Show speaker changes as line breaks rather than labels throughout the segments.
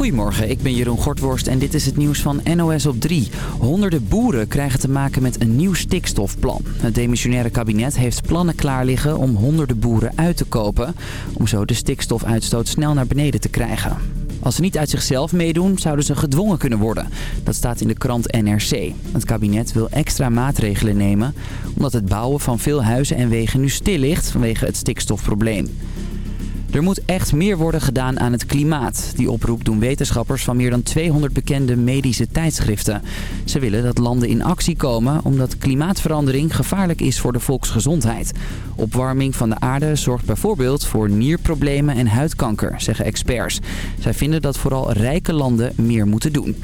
Goedemorgen, ik ben Jeroen Gortworst en dit is het nieuws van NOS op 3. Honderden boeren krijgen te maken met een nieuw stikstofplan. Het demissionaire kabinet heeft plannen klaar liggen om honderden boeren uit te kopen... om zo de stikstofuitstoot snel naar beneden te krijgen. Als ze niet uit zichzelf meedoen, zouden ze gedwongen kunnen worden. Dat staat in de krant NRC. Het kabinet wil extra maatregelen nemen... omdat het bouwen van veel huizen en wegen nu stil ligt vanwege het stikstofprobleem. Er moet echt meer worden gedaan aan het klimaat. Die oproep doen wetenschappers van meer dan 200 bekende medische tijdschriften. Ze willen dat landen in actie komen omdat klimaatverandering gevaarlijk is voor de volksgezondheid. Opwarming van de aarde zorgt bijvoorbeeld voor nierproblemen en huidkanker, zeggen experts. Zij vinden dat vooral rijke landen meer moeten doen.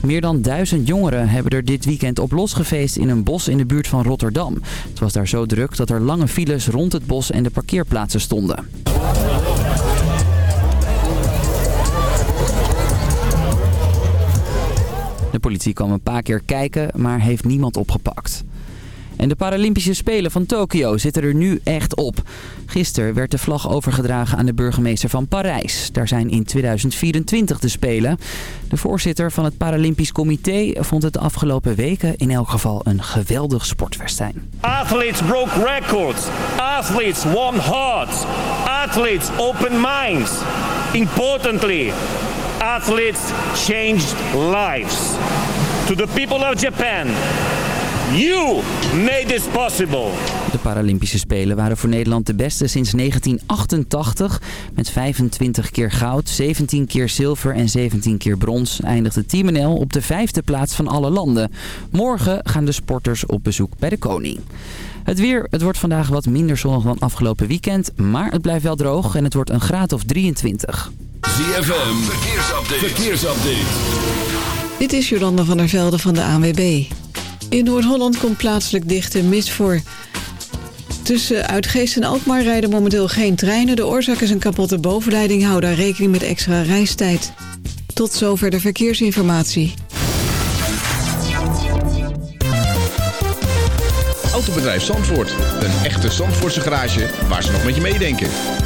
Meer dan duizend jongeren hebben er dit weekend op losgefeest in een bos in de buurt van Rotterdam. Het was daar zo druk dat er lange files rond het bos en de parkeerplaatsen stonden. De politie kwam een paar keer kijken, maar heeft niemand opgepakt. En de Paralympische Spelen van Tokio zitten er nu echt op. Gisteren werd de vlag overgedragen aan de burgemeester van Parijs. Daar zijn in 2024 de Spelen. De voorzitter van het Paralympisch Comité vond het de afgelopen weken in elk geval een geweldig sportfestijn.
Athletes broke records. Athletes won hearts. Athletes opened minds. Importantly, athletes changed lives. To the people of Japan, you made this possible.
De Paralympische Spelen waren voor Nederland de beste sinds 1988. Met 25 keer goud, 17 keer zilver en 17 keer brons eindigde Team NL op de vijfde plaats van alle landen. Morgen gaan de sporters op bezoek bij de koning. Het weer, het wordt vandaag wat minder zonnig dan afgelopen weekend, maar het blijft wel droog en het wordt een graad of 23.
ZFM, verkeersupdate. verkeersupdate.
Dit is Jolanda van der Velde van de ANWB. In Noord-Holland komt plaatselijk dichte mist voor. Tussen Uitgeest en Alkmaar rijden momenteel geen treinen. De oorzaak is een kapotte bovenleiding. Hou daar rekening met extra reistijd. Tot zover de verkeersinformatie.
Autobedrijf Zandvoort. Een echte Zandvoortse garage waar ze nog met je meedenken.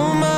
Oh my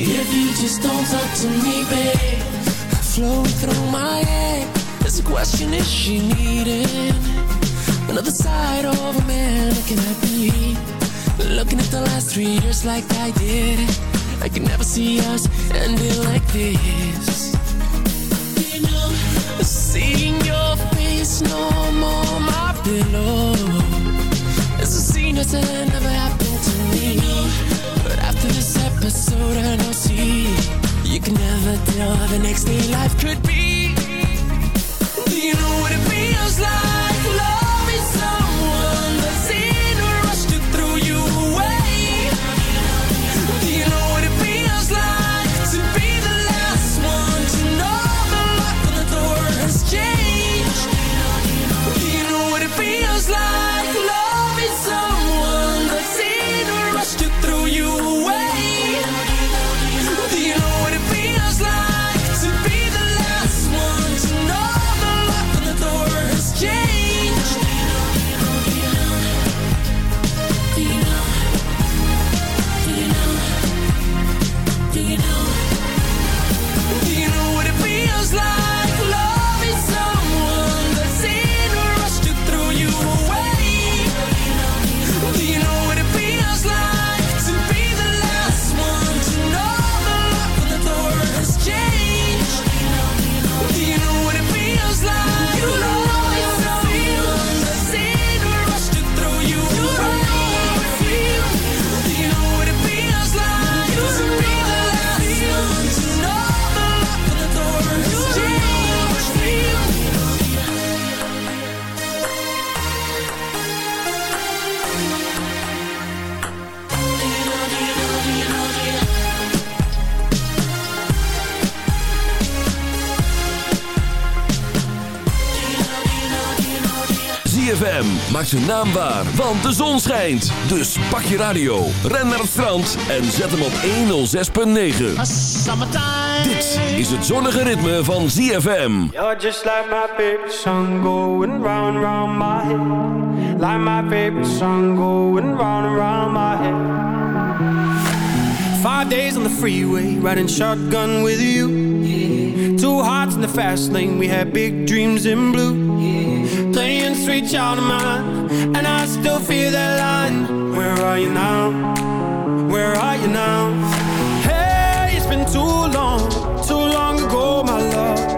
If you just don't talk to me, babe Flowing through my head question, is she needing Another side of a man Looking at me? Looking at the last three years like I did I can never see us ending like this. Seeing your face no more my pillow It's a scene that never happened to me. But after this episode I know see You can never tell the next day life could be would it be?
Maakt zijn naam waar, want de zon schijnt. Dus pak je radio, ren naar het strand en zet hem op 106.9. Dit is het zonnige ritme van ZFM.
You're just like my favorite song going round and round my head. Like my favorite song going round and round my head. Five days on the freeway, riding shotgun with you. Two hearts in the fast lane, we had big dreams in blue. Playing sweet child of mine, and I still feel that line. Where are you now? Where are you now? Hey, it's been too long, too long ago, my love.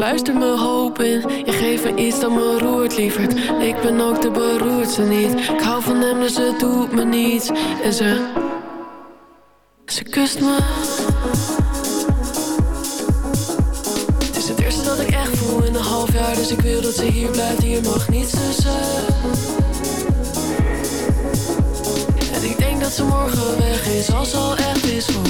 Ze fluistert me hoop in, je geeft me iets dat me roert, lieverd. Ik ben ook de beroerdste niet, ik hou van hem dus het doet me niets. En ze, ze kust me. Het is het eerste dat ik echt voel in een half jaar, dus ik wil dat ze hier blijft. Hier mag niets tussen. En ik denk dat ze morgen weg is, als ze al echt is Want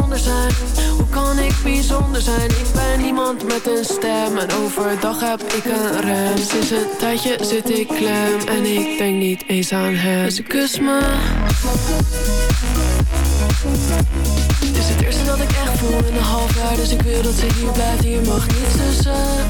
zijn? Hoe kan ik bijzonder zijn? Ik ben iemand met een stem En overdag heb ik een rem. Sinds een tijdje zit ik klem En ik denk niet eens aan hem. Ze kust me. Het is het eerste dat ik echt voel in een half jaar. Dus ik wil dat ze hier blijft Hier mag niets tussen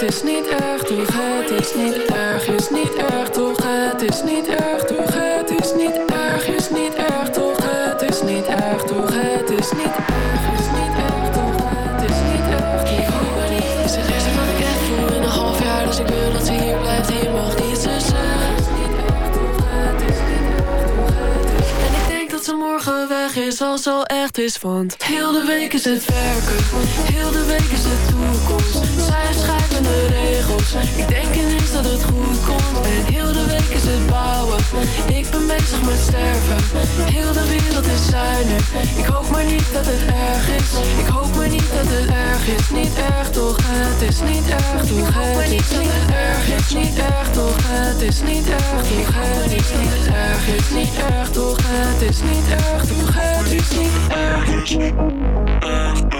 Het is niet erg toch, het is niet erg Is niet erg toch, het is niet erg toch Het is niet erg, is niet erg toch Het is niet erg toch, het is niet erg Is niet erg toch, het is niet erg Ik hoop maar niet Het is het eerste wat ik echt voel in een half jaar Dus ik wil dat ze hier blijft, hier mag niets tussen En ik denk dat ze morgen weg is als ze al echt is Want heel de week is het werken. Heel de week is het toekomst. Zij schrijven de regels. Ik denk ineens dat het goed komt. En heel de week is het bouwen. Ik ben bezig met sterven. Heel de wereld is nu Ik hoop maar niet dat het erg is. Ik hoop maar niet dat het erg is. Niet erg toch, het is. Niet erg toch Het is. Niet erg, is. Niet erg toch Het is. Niet erg toch Het is. Niet erg, is. Niet erg toch Het is. Niet erg toch
Everything, everything, everything.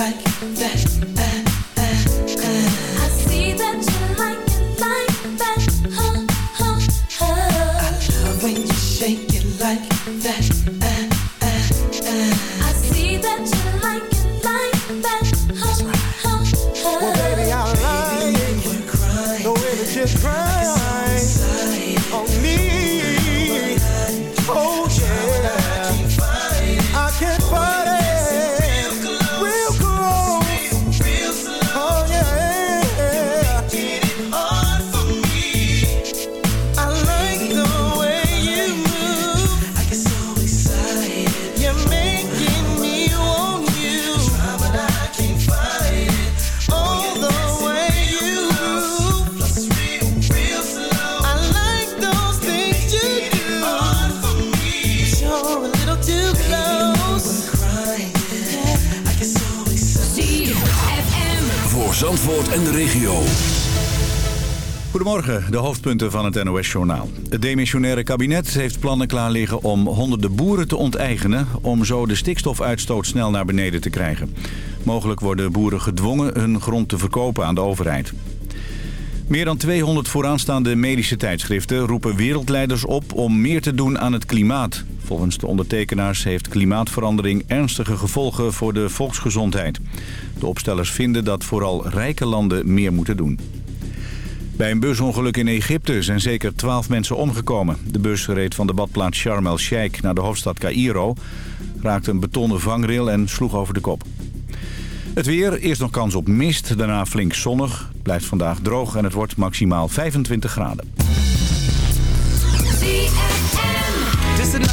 like that.
Morgen de
hoofdpunten van het NOS-journaal. Het demissionaire kabinet heeft plannen klaar liggen om honderden boeren te onteigenen... om zo de stikstofuitstoot snel naar beneden te krijgen. Mogelijk worden boeren gedwongen hun grond te verkopen aan de overheid. Meer dan 200 vooraanstaande medische tijdschriften roepen wereldleiders op om meer te doen aan het klimaat. Volgens de ondertekenaars heeft klimaatverandering ernstige gevolgen voor de volksgezondheid. De opstellers vinden dat vooral rijke landen meer moeten doen. Bij een busongeluk in Egypte zijn zeker twaalf mensen omgekomen. De bus reed van de badplaats Sharm el-Sheikh naar de hoofdstad Cairo... raakte een betonnen vangrail en sloeg over de kop. Het weer, eerst nog kans op mist, daarna flink zonnig. Het blijft vandaag droog en het wordt maximaal 25 graden.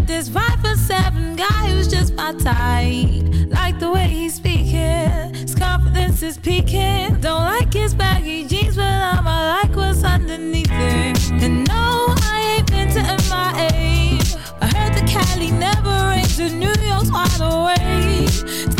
Met this five for seven guy who's just my type. Like the way he's speaking, his confidence is peaking. Don't like his baggy jeans, but I'ma like what's underneath it. And no, I ain't been to MIA. I heard the Cali never rains, and New York's wide awake.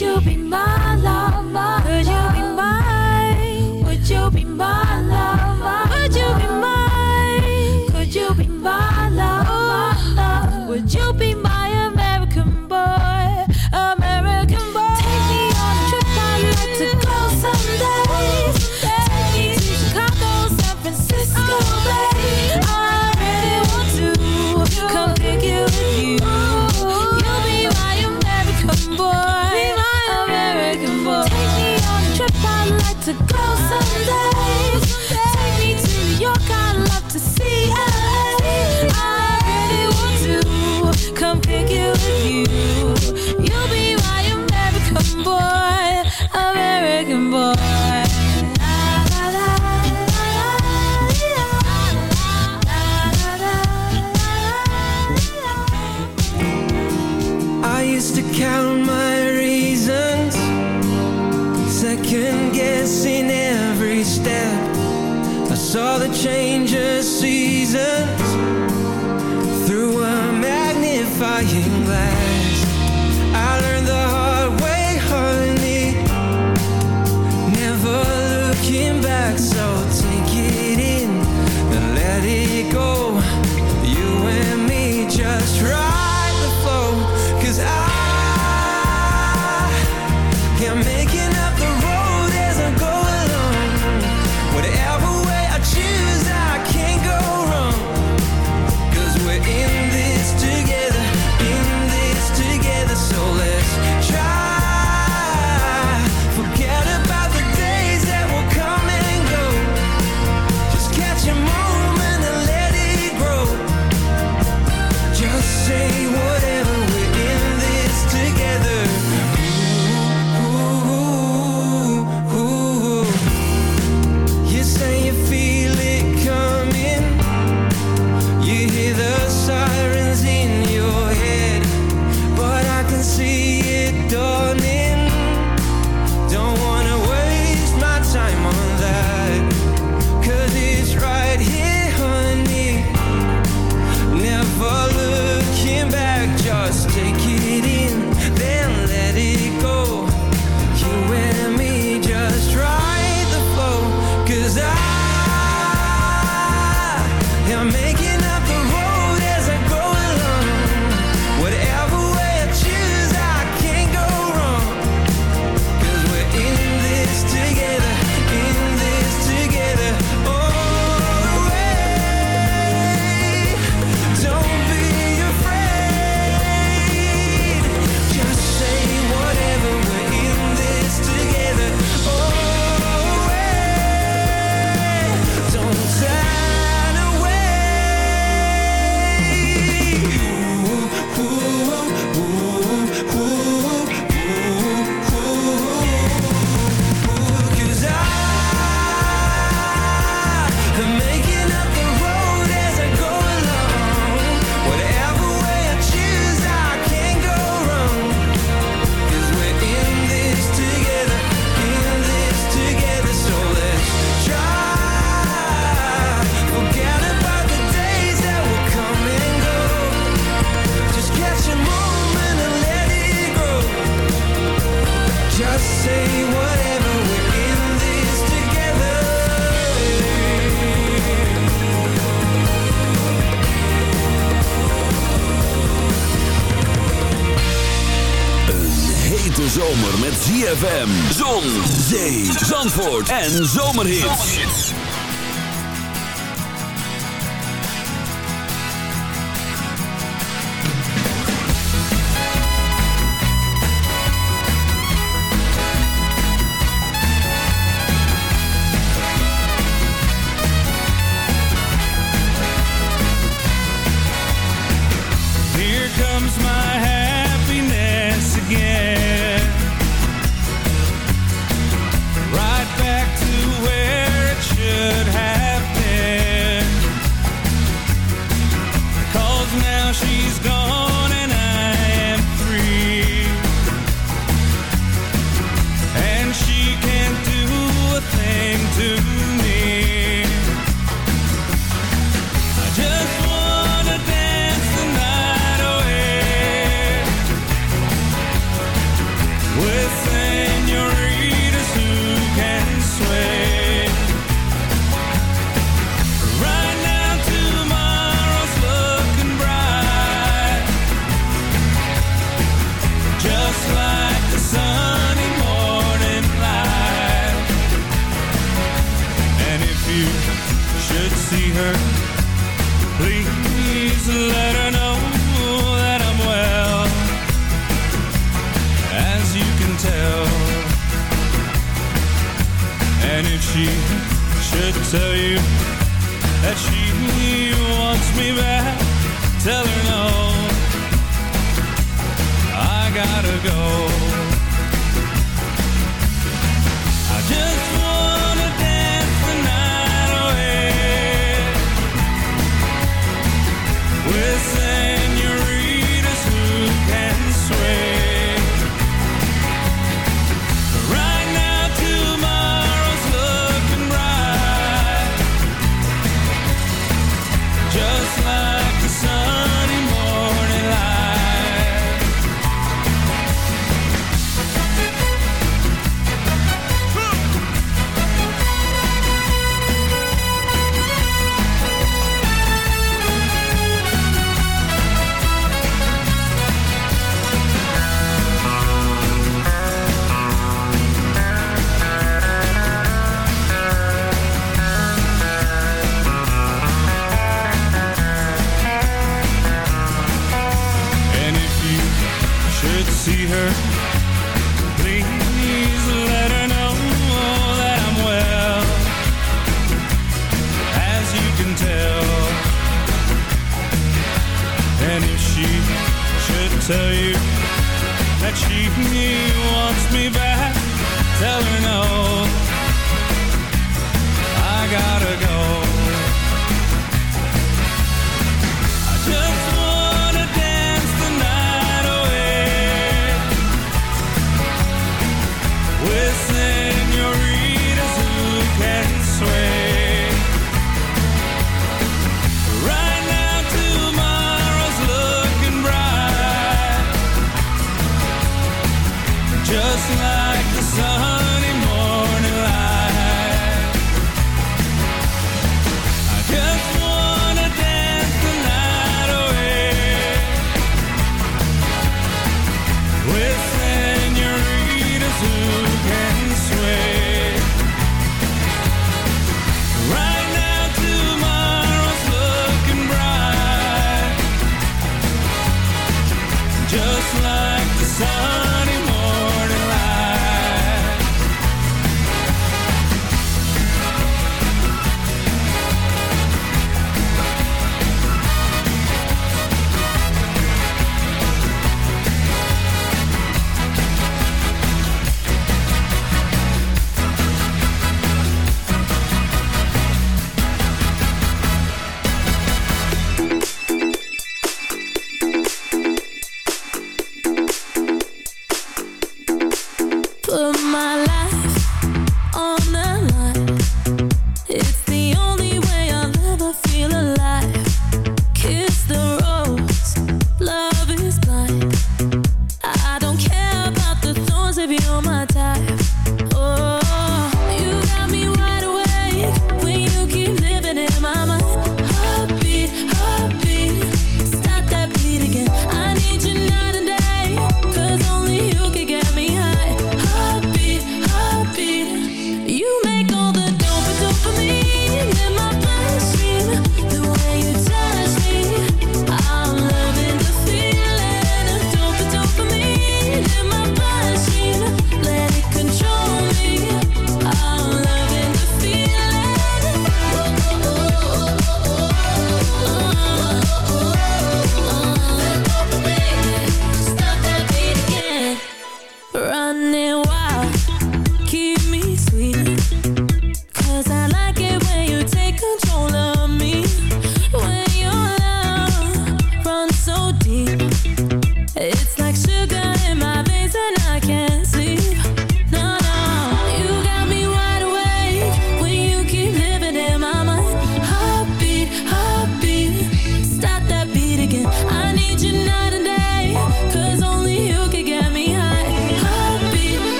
You be my lover?
En zomerhits.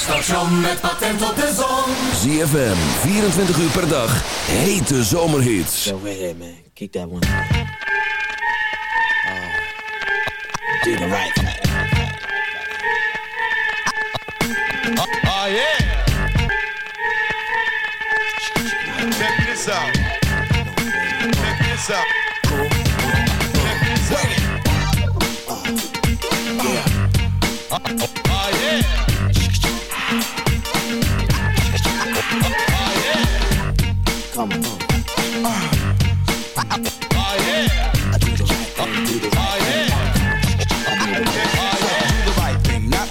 Station met patent op de zon.
ZFM, 24 uur per dag. Hete zomerhits.
Yo, right here, man. Keep that one. Oh. Do the right thing.
Oh, yeah. Check this out. Check this out.